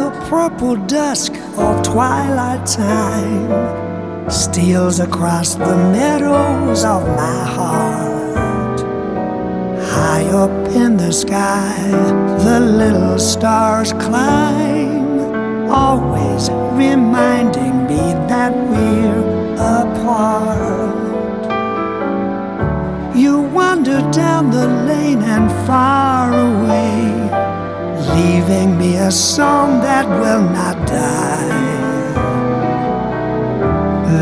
the purple dusk of twilight time steals across the meadows of my heart. High up in the sky, the little stars climb, always reminding me that we're apart. You wander down the lane and far away leaving me a song that will not die.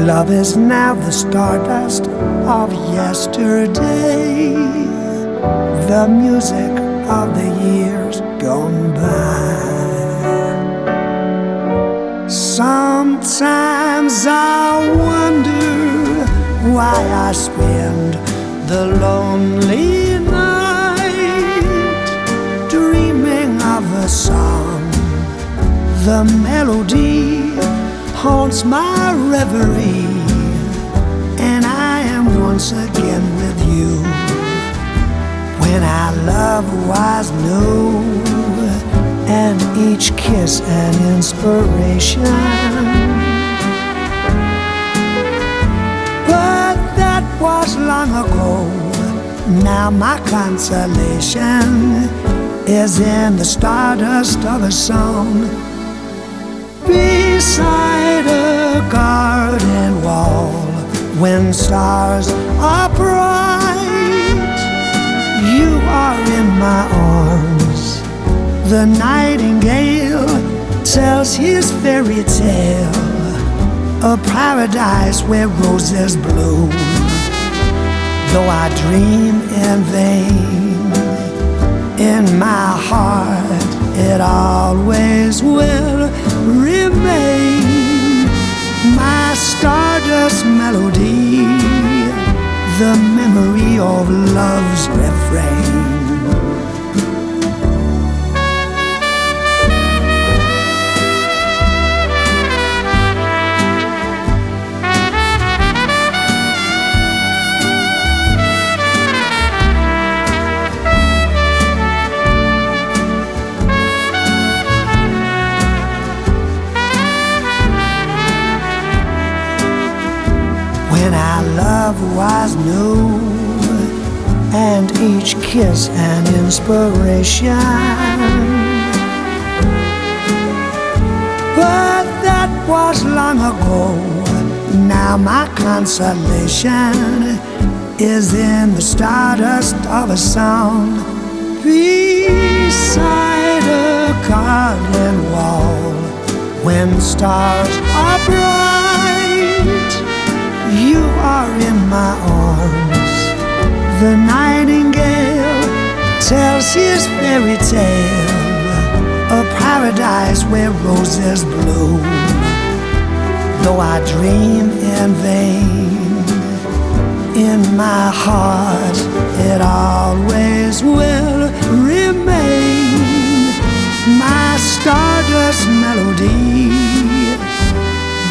Love is now the stardust of yesterday, the music of the years gone by. Sometimes I wonder why I spend the lonely The melody haunts my reverie, and I am once again with you. When our love was new, and each kiss an inspiration. But that was long ago. Now my consolation is in the stardust of a song beside a garden wall when stars are bright. You are in my arms. The nightingale tells his fairy tale, a paradise where roses bloom. Though I dream in vain in my heart, it always will my stardust melody, the memory of love's refrain. Love was new, and each kiss an inspiration. But that was long ago. Now my consolation is in the stardust of a song beside a garden wall when stars are bright. You in my arms. The nightingale tells his fairy tale, a paradise where roses bloom. Though I dream in vain, in my heart it always will remain my stardust melody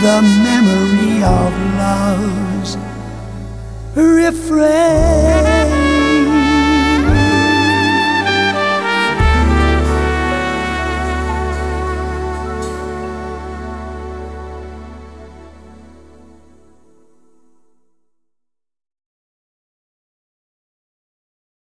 the memory of love's refrain.